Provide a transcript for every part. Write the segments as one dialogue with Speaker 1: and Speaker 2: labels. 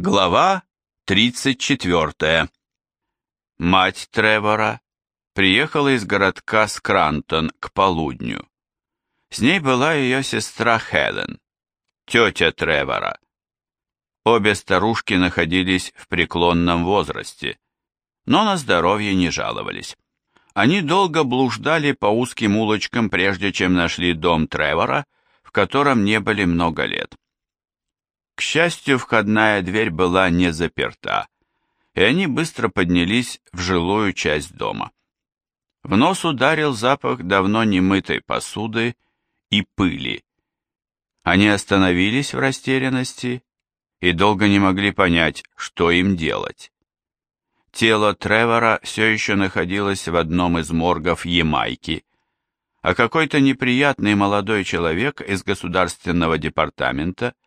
Speaker 1: Глава 34. Мать Тревора приехала из городка Скрантон к полудню. С ней была ее сестра Хелен, тетя Тревора. Обе старушки находились в преклонном возрасте, но на здоровье не жаловались. Они долго блуждали по узким улочкам, прежде чем нашли дом Тревора, в котором не были много лет. К счастью, входная дверь была не заперта, и они быстро поднялись в жилую часть дома. В нос ударил запах давно немытой посуды и пыли. Они остановились в растерянности и долго не могли понять, что им делать. Тело Тревора все еще находилось в одном из моргов Ямайки, а какой-то неприятный молодой человек из государственного департамента –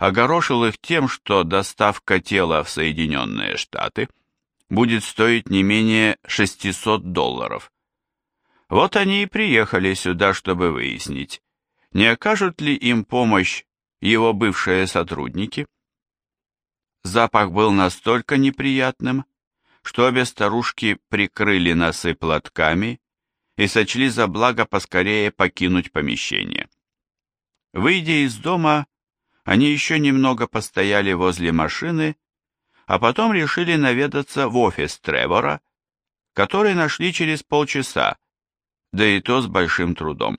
Speaker 1: огорошил их тем, что доставка тела в Соединенные Штаты будет стоить не менее 600 долларов. Вот они и приехали сюда, чтобы выяснить, не окажут ли им помощь его бывшие сотрудники. Запах был настолько неприятным, что обе старушки прикрыли носы платками и сочли за благо поскорее покинуть помещение. Выйдя из дома, они еще немного постояли возле машины, а потом решили наведаться в офис Тревора, который нашли через полчаса, да и то с большим трудом.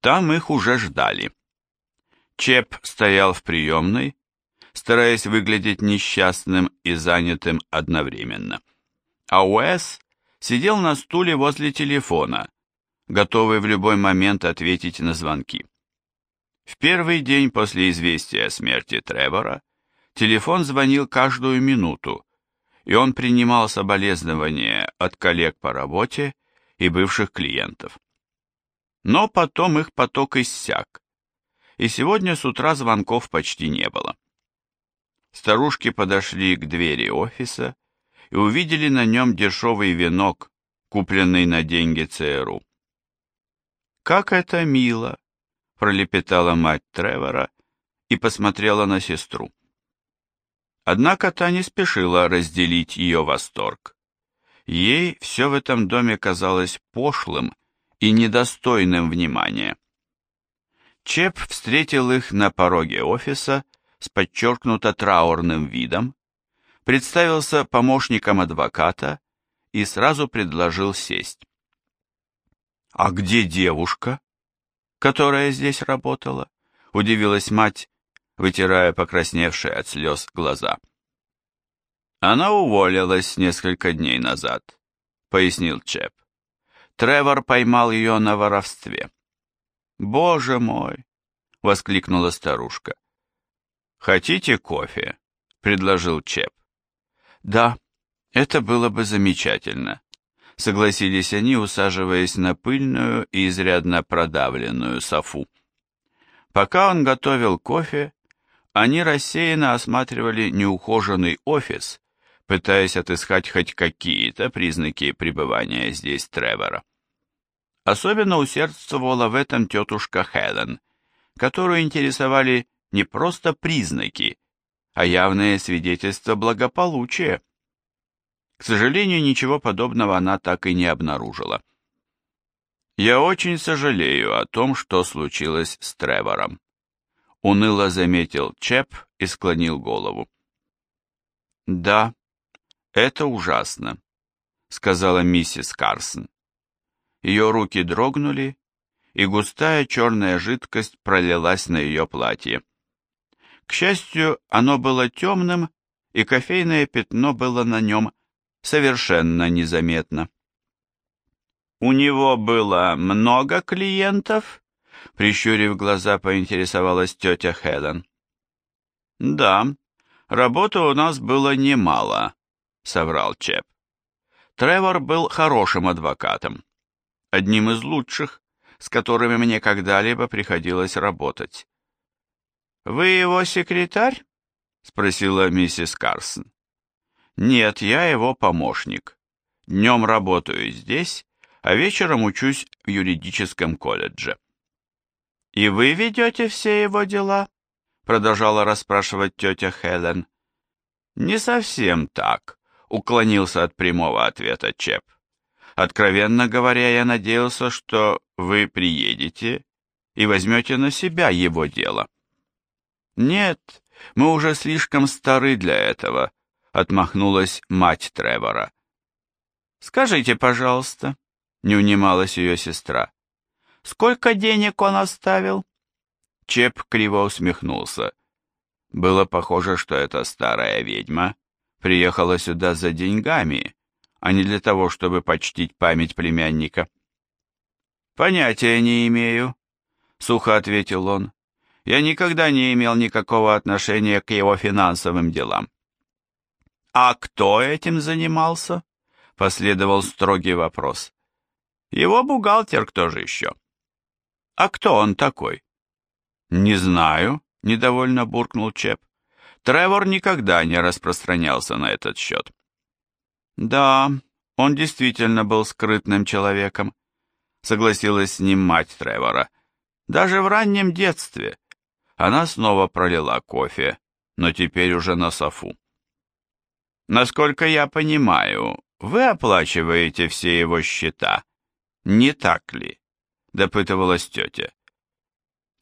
Speaker 1: Там их уже ждали. Чеп стоял в приемной, стараясь выглядеть несчастным и занятым одновременно. А Уэс сидел на стуле возле телефона, готовый в любой момент ответить на звонки. В первый день после известия о смерти Тревора телефон звонил каждую минуту, и он принимал соболезнования от коллег по работе и бывших клиентов. Но потом их поток иссяк, и сегодня с утра звонков почти не было. Старушки подошли к двери офиса и увидели на нем дешевый венок, купленный на деньги ЦРУ. «Как это мило!» Пролепетала мать Тревора и посмотрела на сестру. Однако та не спешила разделить ее восторг. Ей все в этом доме казалось пошлым и недостойным внимания. Чеп встретил их на пороге офиса с подчеркнуто траурным видом, представился помощником адвоката и сразу предложил сесть. «А где девушка?» Которая здесь работала?» — удивилась мать, вытирая покрасневшие от слез глаза. «Она уволилась несколько дней назад», — пояснил Чеп. Тревор поймал ее на воровстве. «Боже мой!» — воскликнула старушка. «Хотите кофе?» — предложил Чеп. «Да, это было бы замечательно», согласились они, усаживаясь на пыльную и изрядно продавленную софу. Пока он готовил кофе, они рассеянно осматривали неухоженный офис, пытаясь отыскать хоть какие-то признаки пребывания здесь Тревора. Особенно усердствовала в этом тетушка Хелен, которую интересовали не просто признаки, а явные свидетельства благополучия. К сожалению, ничего подобного она так и не обнаружила. «Я очень сожалею о том, что случилось с Тревором», — уныло заметил Чеп и склонил голову. «Да, это ужасно», — сказала миссис Карсон. Ее руки дрогнули, и густая черная жидкость пролилась на ее платье. К счастью, оно было темным, и кофейное пятно было на нем совершенно незаметно. «У него было много клиентов?» Прищурив глаза, поинтересовалась тетя Хелен. «Да, работы у нас было немало», — соврал Чеп. Тревор был хорошим адвокатом, одним из лучших, с которыми мне когда-либо приходилось работать. «Вы его секретарь?» — спросила миссис Карсон. Нет, я его помощник. Днем работаю здесь, а вечером учусь в юридическом колледже. И вы ведете все его дела? продолжала расспрашивать тетя Хелен. Не совсем так, уклонился от прямого ответа Чеп. Откровенно говоря, я надеялся, что вы приедете и возьмете на себя его дело. Нет, мы уже слишком стары для этого, отмахнулась мать Тревора. Скажите, пожалуйста, не унималась ее сестра. Сколько денег он оставил? Чеп криво усмехнулся. Было похоже, что эта старая ведьма приехала сюда за деньгами, а не для того, чтобы почтить память племянника. «Понятия не имею», — сухо ответил он. «Я никогда не имел никакого отношения к его финансовым делам». «А кто этим занимался?» — последовал строгий вопрос. «Его бухгалтер кто же еще?» «А кто он такой?» «Не знаю», — недовольно буркнул Чеп. Тревор никогда не распространялся на этот счет. «Да, он действительно был скрытным человеком», — согласилась с ним мать Тревора. «Даже в раннем детстве». Она снова пролила кофе, но теперь уже на софу. «Насколько я понимаю, вы оплачиваете все его счета, не так ли?» — допытывалась тетя.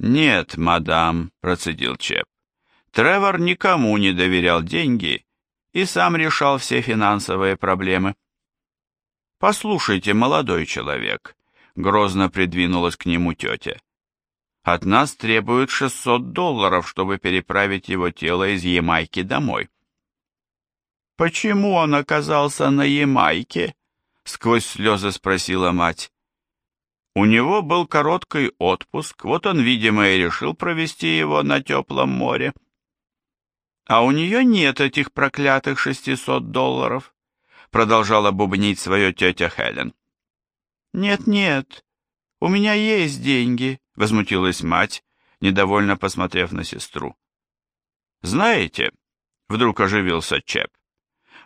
Speaker 1: «Нет, мадам», — процедил Чеп. Тревор никому не доверял деньги и сам решал все финансовые проблемы. «Послушайте, молодой человек», — грозно придвинулась к нему тетя. «От нас требуют 600 долларов, чтобы переправить его тело из Ямайки домой». «Почему он оказался на Ямайке?» — сквозь слезы спросила мать. У него был короткий отпуск, вот он, видимо, и решил провести его на теплом море. А у нее нет этих проклятых шестисот долларов, продолжала бубнить свое тетя Хелен. Нет-нет, у меня есть деньги, возмутилась мать, недовольно посмотрев на сестру. Знаете, вдруг оживился Чеп,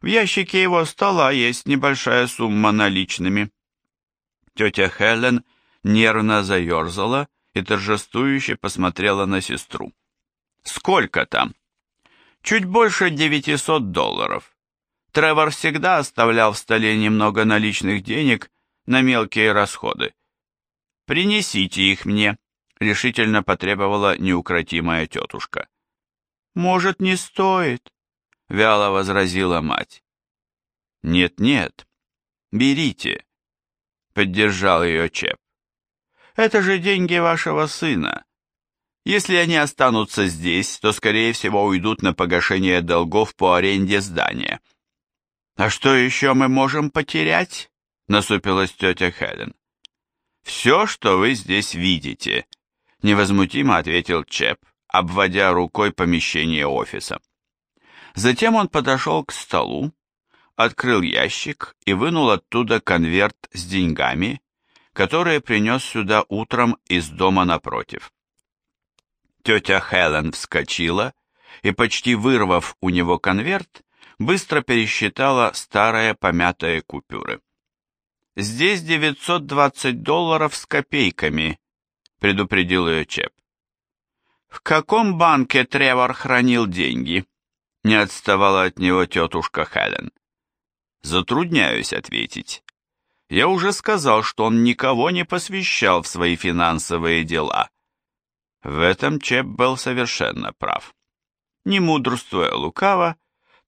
Speaker 1: в ящике его стола есть небольшая сумма наличными. Тетя Хелен нервно заерзала и торжествующе посмотрела на сестру. «Сколько там?» «Чуть больше 900 долларов. Тревор всегда оставлял в столе немного наличных денег на мелкие расходы. «Принесите их мне», — решительно потребовала неукротимая тетушка. «Может, не стоит?» — вяло возразила мать. «Нет-нет, берите», — поддержал ее Чеп. Это же деньги вашего сына. Если они останутся здесь, то, скорее всего, уйдут на погашение долгов по аренде здания. А что еще мы можем потерять? Насупилась тетя Хелен. Все, что вы здесь видите, невозмутимо ответил Чеп, обводя рукой помещение офиса. Затем он подошел к столу, открыл ящик и вынул оттуда конверт с деньгами, которые принес сюда утром из дома напротив. Тетя Хелен вскочила и, почти вырвав у него конверт, быстро пересчитала старые помятые купюры. «Здесь 920 долларов с копейками», — предупредил ее Чеп. «В каком банке Тревор хранил деньги?» — не отставала от него тетушка Хелен. «Затрудняюсь ответить. Я уже сказал, что он никого не посвящал в свои финансовые дела. В этом Чеп был совершенно прав. Не мудрствуя лукаво,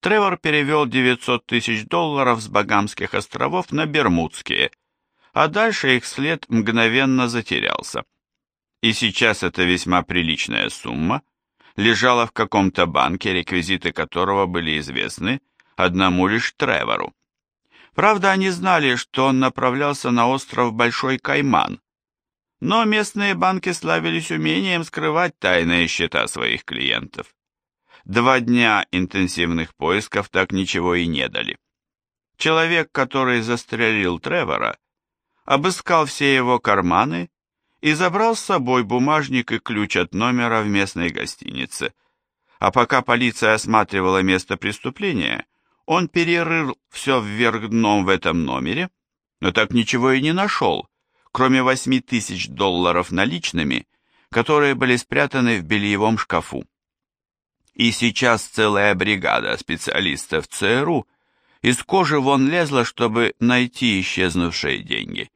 Speaker 1: Тревор перевел 900 тысяч долларов с Багамских островов на Бермудские, а дальше их след мгновенно затерялся. И сейчас эта весьма приличная сумма лежала в каком-то банке, реквизиты которого были известны одному лишь Тревору. Правда, они знали, что он направлялся на остров Большой Кайман, но местные банки славились умением скрывать тайные счета своих клиентов. Два дня интенсивных поисков так ничего и не дали. Человек, который застрелил Тревора, обыскал все его карманы и забрал с собой бумажник и ключ от номера в местной гостинице. А пока полиция осматривала место преступления, он перерыл все вверх дном в этом номере, но так ничего и не нашел, кроме восьми тысяч долларов наличными, которые были спрятаны в бельевом шкафу. И сейчас целая бригада специалистов ЦРУ из кожи вон лезла, чтобы найти исчезнувшие деньги.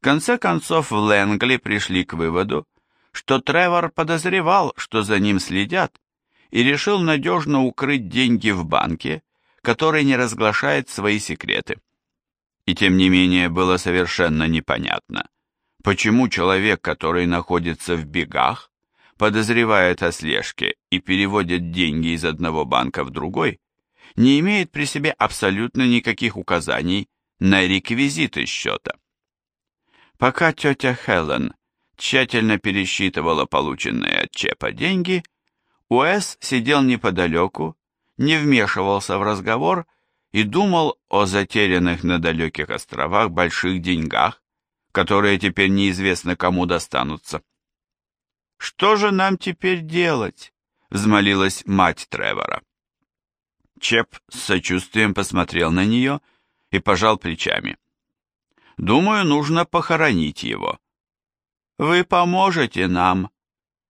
Speaker 1: Конце концов в Лэнгли пришли к выводу, что Тревор подозревал, что за ним следят, и решил надежно укрыть деньги в банке, который не разглашает свои секреты. И тем не менее было совершенно непонятно, почему человек, который находится в бегах, подозревает о слежке и переводит деньги из одного банка в другой, не имеет при себе абсолютно никаких указаний на реквизиты счета. Пока тетя Хелен тщательно пересчитывала полученные от Чепа деньги, Уэс сидел неподалеку, не вмешивался в разговор и думал о затерянных на далеких островах больших деньгах, которые теперь неизвестно кому достанутся. «Что же нам теперь делать?» — взмолилась мать Тревора. Чеп с сочувствием посмотрел на нее и пожал плечами. «Думаю, нужно похоронить его». «Вы поможете нам?»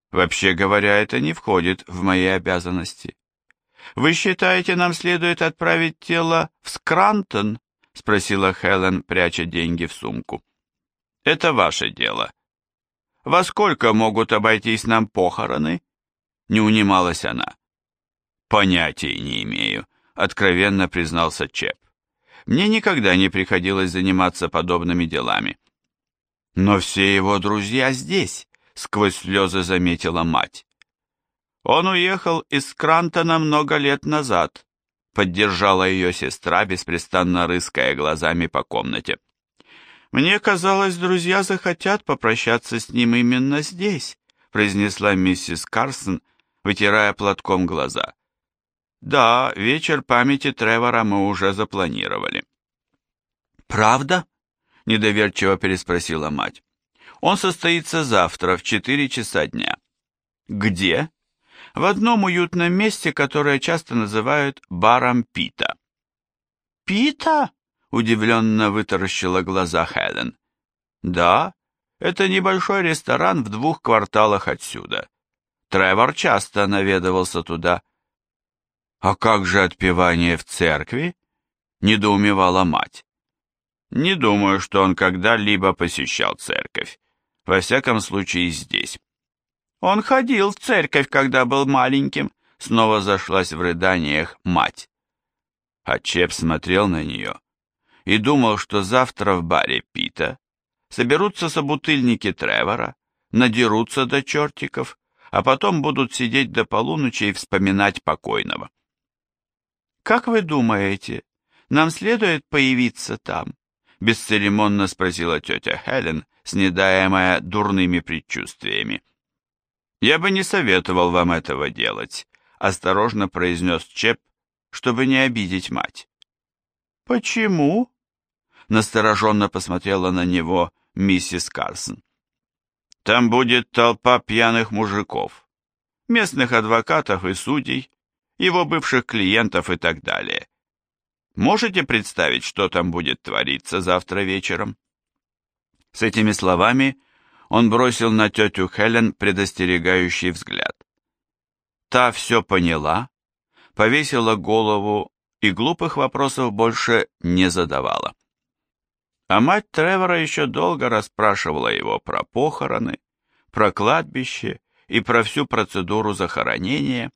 Speaker 1: «Вообще говоря, это не входит в мои обязанности». «Вы считаете, нам следует отправить тело в Скрантон?» — спросила Хелен, пряча деньги в сумку. «Это ваше дело». «Во сколько могут обойтись нам похороны?» — не унималась она. «Понятия не имею», — откровенно признался Чеп. «Мне никогда не приходилось заниматься подобными делами». «Но все его друзья здесь», — сквозь слезы заметила мать. «Он уехал из Крантона много лет назад», — поддержала ее сестра, беспрестанно рыская глазами по комнате. «Мне казалось, друзья захотят попрощаться с ним именно здесь», — произнесла миссис Карсон, вытирая платком глаза. Да, вечер памяти Тревора мы уже запланировали. Правда? Недоверчиво переспросила мать. Он состоится завтра в четыре часа дня. Где? В одном уютном месте, которое часто называют баром Пита. Пита? Удивленно вытаращила глаза Хелен. Да, это небольшой ресторан в двух кварталах отсюда. Тревор часто наведывался туда. «А как же отпевание в церкви?» — недоумевала мать. «Не думаю, что он когда-либо посещал церковь. Во всяком случае, здесь». «Он ходил в церковь, когда был маленьким», — снова зашлась в рыданиях мать. А Чеп смотрел на нее и думал, что завтра в баре Пита соберутся собутыльники Тревора, надерутся до чертиков, а потом будут сидеть до полуночи и вспоминать покойного. «Как вы думаете, нам следует появиться там?» Бесцеремонно спросила тетя Хелен, снедаемая дурными предчувствиями. «Я бы не советовал вам этого делать», — осторожно произнес Чеп, чтобы не обидеть мать. «Почему?» — настороженно посмотрела на него миссис Карсон. «Там будет толпа пьяных мужиков, местных адвокатов и судей, его бывших клиентов и так далее. Можете представить, что там будет твориться завтра вечером? С этими словами он бросил на тетю Хелен предостерегающий взгляд. Та все поняла, повесила голову и глупых вопросов больше не задавала. А мать Тревора еще долго расспрашивала его про похороны, про кладбище и про всю процедуру захоронения,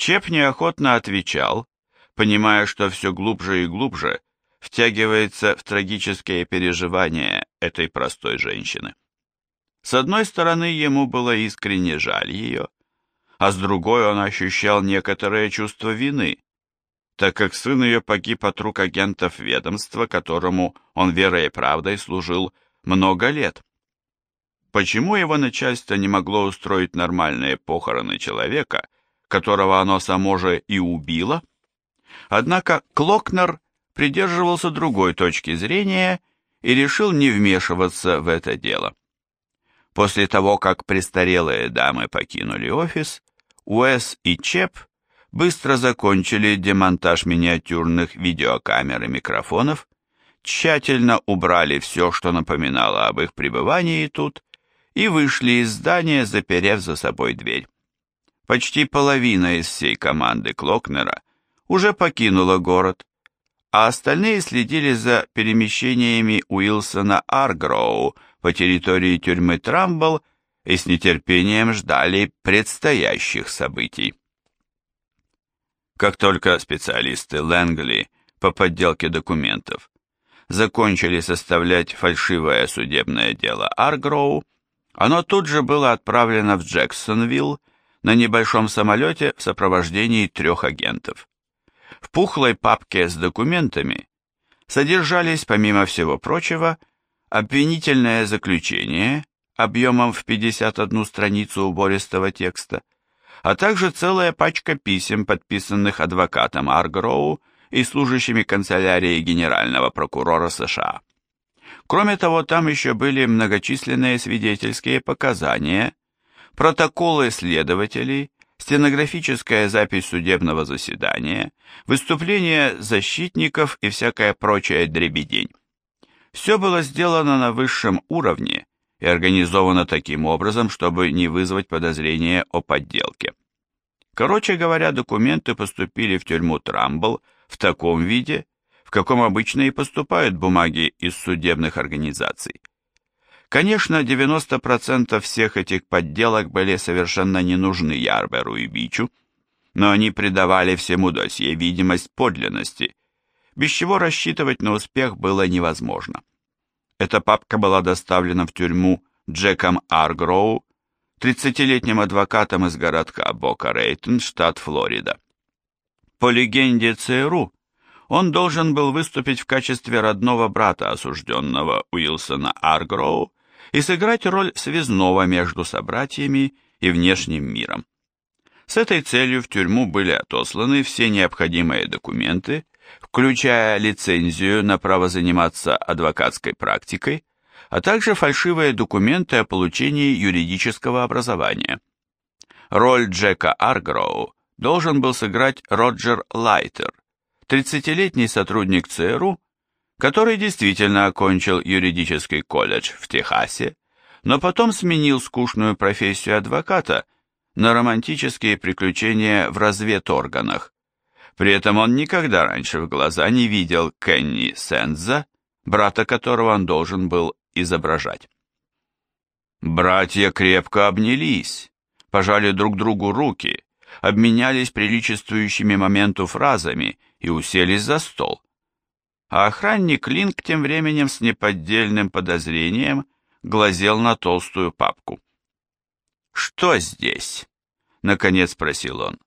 Speaker 1: Чеп неохотно отвечал, понимая, что все глубже и глубже втягивается в трагические переживания этой простой женщины. С одной стороны, ему было искренне жаль ее, а с другой он ощущал некоторое чувство вины, так как сын ее погиб от рук агентов ведомства, которому он верой и правдой служил много лет. Почему его начальство не могло устроить нормальные похороны человека, которого оно само же и убило. Однако Клокнер придерживался другой точки зрения и решил не вмешиваться в это дело. После того, как престарелые дамы покинули офис, Уэс и Чеп быстро закончили демонтаж миниатюрных видеокамер и микрофонов, тщательно убрали все, что напоминало об их пребывании тут, и вышли из здания, заперев за собой дверь. Почти половина из всей команды Клокнера уже покинула город, а остальные следили за перемещениями Уилсона Аргроу по территории тюрьмы Трамбл и с нетерпением ждали предстоящих событий. Как только специалисты Лэнгли по подделке документов закончили составлять фальшивое судебное дело Аргроу, оно тут же было отправлено в Джексонвилл на небольшом самолете в сопровождении трех агентов. В пухлой папке с документами содержались, помимо всего прочего, обвинительное заключение объемом в 51 страницу убористого текста, а также целая пачка писем, подписанных адвокатом Аргроу и служащими канцелярии Генерального прокурора США. Кроме того, там еще были многочисленные свидетельские показания, протоколы следователей, стенографическая запись судебного заседания, выступления защитников и всякая прочая дребедень. Все было сделано на высшем уровне и организовано таким образом, чтобы не вызвать подозрения о подделке. Короче говоря, документы поступили в тюрьму Трамбл в таком виде, в каком обычно и поступают бумаги из судебных организаций. Конечно, 90% всех этих подделок были совершенно не нужны Ярберу и Бичу, но они придавали всему досье видимость подлинности, без чего рассчитывать на успех было невозможно. Эта папка была доставлена в тюрьму Джеком Аргроу, 30-летним адвокатом из городка Бока-Рейтон, штат Флорида. По легенде ЦРУ, он должен был выступить в качестве родного брата осужденного Уилсона Аргроу и сыграть роль связного между собратьями и внешним миром. С этой целью в тюрьму были отосланы все необходимые документы, включая лицензию на право заниматься адвокатской практикой, а также фальшивые документы о получении юридического образования. Роль Джека Аргроу должен был сыграть Роджер Лайтер, 30-летний сотрудник ЦРУ, который действительно окончил юридический колледж в Техасе, но потом сменил скучную профессию адвоката на романтические приключения в разведорганах. При этом он никогда раньше в глаза не видел Кенни Сенза, брата которого он должен был изображать. Братья крепко обнялись, пожали друг другу руки, обменялись приличествующими моменту фразами и уселись за стол а охранник Линк тем временем с неподдельным подозрением глазел на толстую папку. «Что здесь?» — наконец спросил он.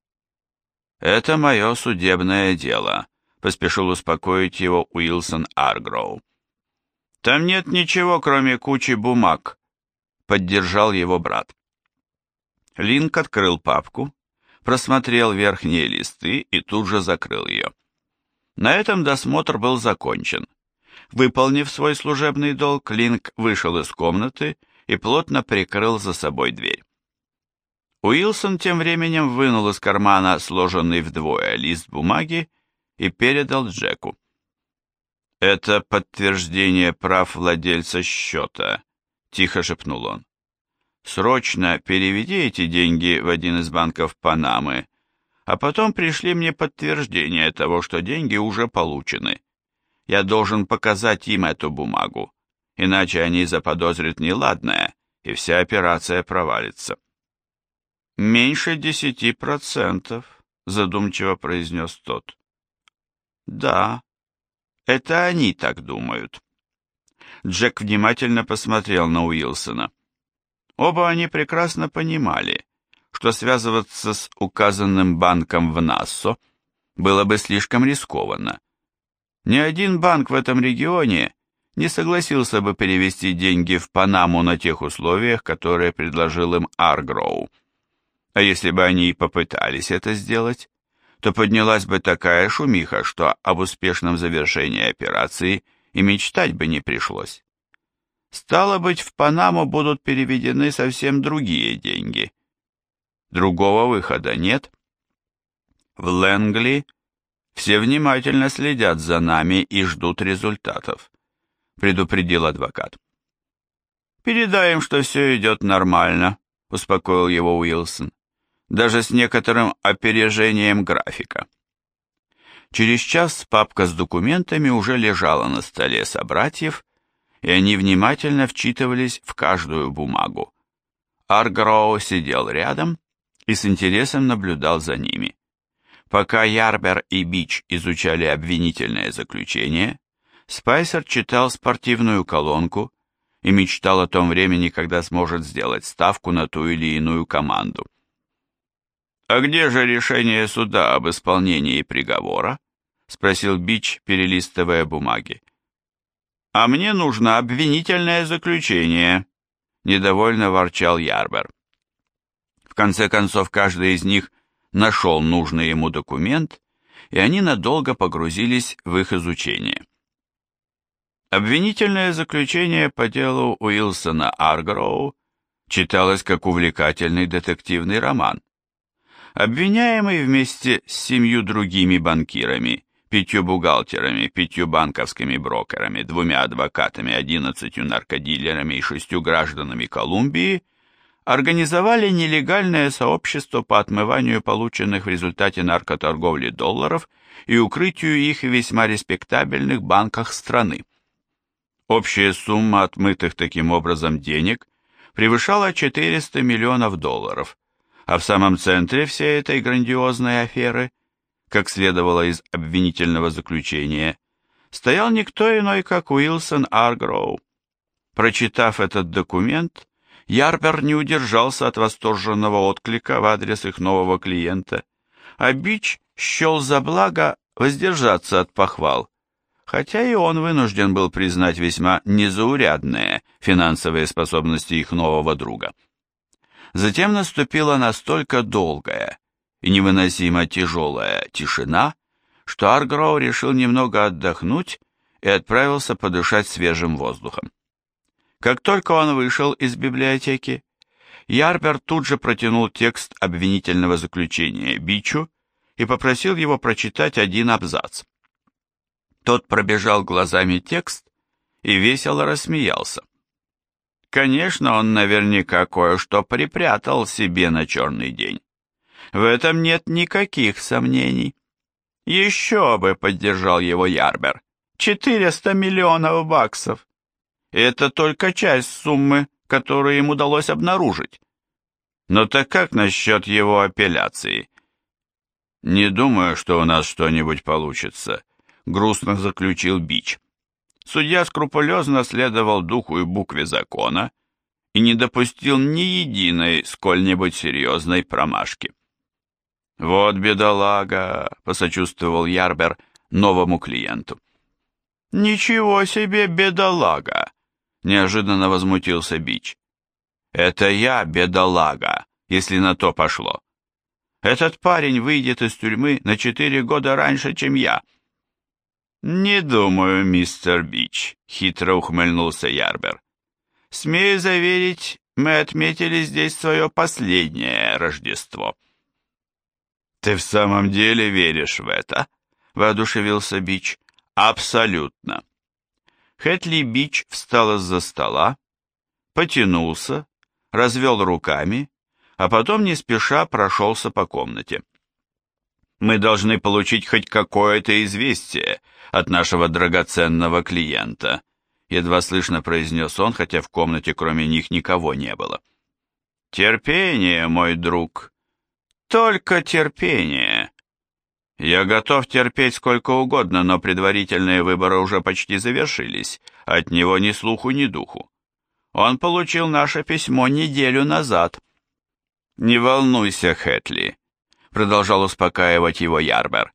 Speaker 1: «Это мое судебное дело», — поспешил успокоить его Уилсон Аргроу. «Там нет ничего, кроме кучи бумаг», — поддержал его брат. Линк открыл папку, просмотрел верхние листы и тут же закрыл ее. На этом досмотр был закончен. Выполнив свой служебный долг, Линк вышел из комнаты и плотно прикрыл за собой дверь. Уилсон тем временем вынул из кармана сложенный вдвое лист бумаги и передал Джеку. «Это подтверждение прав владельца счета», — тихо шепнул он. «Срочно переведи эти деньги в один из банков Панамы а потом пришли мне подтверждение того, что деньги уже получены. Я должен показать им эту бумагу, иначе они заподозрят неладное, и вся операция провалится. «Меньше десяти процентов», — задумчиво произнес тот. «Да, это они так думают». Джек внимательно посмотрел на Уилсона. Оба они прекрасно понимали, что связываться с указанным банком в Нассо было бы слишком рискованно. Ни один банк в этом регионе не согласился бы перевести деньги в Панаму на тех условиях, которые предложил им Аргроу. А если бы они и попытались это сделать, то поднялась бы такая шумиха, что об успешном завершении операции и мечтать бы не пришлось. Стало быть, в Панаму будут переведены совсем другие деньги – Другого выхода нет. В Лэнгли все внимательно следят за нами и ждут результатов, предупредил адвокат. Передай им, что все идет нормально, успокоил его Уилсон. даже с некоторым опережением графика. Через час папка с документами уже лежала на столе собратьев, и они внимательно вчитывались в каждую бумагу. Аргроу сидел рядом и с интересом наблюдал за ними. Пока Ярбер и Бич изучали обвинительное заключение, Спайсер читал спортивную колонку и мечтал о том времени, когда сможет сделать ставку на ту или иную команду. «А где же решение суда об исполнении приговора?» — спросил Бич, перелистывая бумаги. «А мне нужно обвинительное заключение», — недовольно ворчал Ярбер. В конце концов, каждый из них нашел нужный ему документ, и они надолго погрузились в их изучение. Обвинительное заключение по делу Уилсона Аргроу читалось как увлекательный детективный роман. Обвиняемый вместе с семью другими банкирами, пятью бухгалтерами, пятью банковскими брокерами, двумя адвокатами, одиннадцатью наркодилерами и шестью гражданами Колумбии организовали нелегальное сообщество по отмыванию полученных в результате наркоторговли долларов и укрытию их в весьма респектабельных банках страны. Общая сумма отмытых таким образом денег превышала 400 миллионов долларов, а в самом центре всей этой грандиозной аферы, как следовало из обвинительного заключения, стоял никто иной, как Уилсон Аргроу. Прочитав этот документ, Ярбер не удержался от восторженного отклика в адрес их нового клиента, а Бич счел за благо воздержаться от похвал, хотя и он вынужден был признать весьма незаурядные финансовые способности их нового друга. Затем наступила настолько долгая и невыносимо тяжелая тишина, что Аргроу решил немного отдохнуть и отправился подышать свежим воздухом. Как только он вышел из библиотеки, Ярбер тут же протянул текст обвинительного заключения Бичу и попросил его прочитать один абзац. Тот пробежал глазами текст и весело рассмеялся. Конечно, он наверняка кое-что припрятал себе на черный день. В этом нет никаких сомнений. Еще бы, поддержал его Ярбер. Четыреста миллионов баксов. Это только часть суммы, которую им удалось обнаружить. Но так как насчет его апелляции? Не думаю, что у нас что-нибудь получится, грустно заключил Бич. Судья скрупулезно следовал духу и букве закона и не допустил ни единой сколь-нибудь серьезной промашки. «Вот бедолага», — посочувствовал Ярбер новому клиенту. «Ничего себе бедолага!» — неожиданно возмутился Бич. «Это я бедолага, если на то пошло. Этот парень выйдет из тюрьмы на четыре года раньше, чем я». «Не думаю, мистер Бич», — хитро ухмыльнулся Ярбер. «Смею заверить, мы отметили здесь свое последнее Рождество». «Ты в самом деле веришь в это?» — воодушевился Бич. «Абсолютно». Хэтли Бич встал из-за стола, потянулся, развел руками, а потом не спеша прошелся по комнате. «Мы должны получить хоть какое-то известие от нашего драгоценного клиента», едва слышно произнес он, хотя в комнате кроме них никого не было. «Терпение, мой друг», только терпение. Я готов терпеть сколько угодно, но предварительные выборы уже почти завершились. От него ни слуху, ни духу. Он получил наше письмо неделю назад. Не волнуйся, Хэтли, продолжал успокаивать его Ярбер.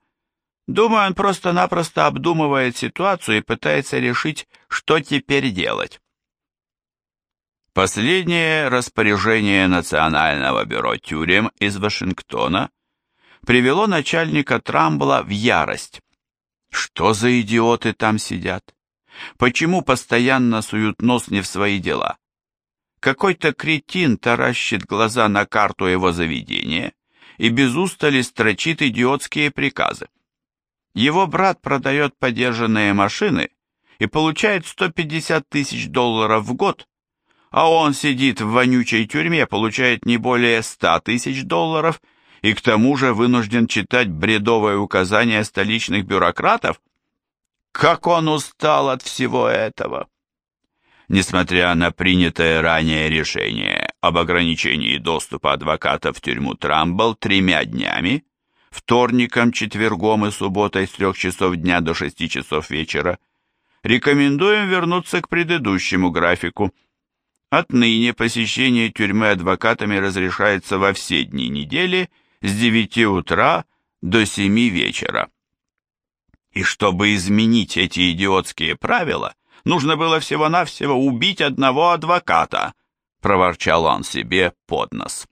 Speaker 1: Думаю, он просто-напросто обдумывает ситуацию и пытается решить, что теперь делать. Последнее распоряжение Национального бюро тюрем из Вашингтона привело начальника Трамбла в ярость. Что за идиоты там сидят? Почему постоянно суют нос не в свои дела? Какой-то кретин таращит глаза на карту его заведения и без устали строчит идиотские приказы. Его брат продает подержанные машины и получает 150 тысяч долларов в год, а он сидит в вонючей тюрьме, получает не более ста тысяч долларов и к тому же вынужден читать бредовые указания столичных бюрократов? Как он устал от всего этого! Несмотря на принятое ранее решение об ограничении доступа адвоката в тюрьму Трамбл тремя днями, вторником, четвергом и субботой с трех часов дня до шести часов вечера, рекомендуем вернуться к предыдущему графику. Отныне посещение тюрьмы адвокатами разрешается во все дни недели с 9 утра до 7 вечера. И чтобы изменить эти идиотские правила, нужно было всего-навсего убить одного адвоката, проворчал он себе под нос.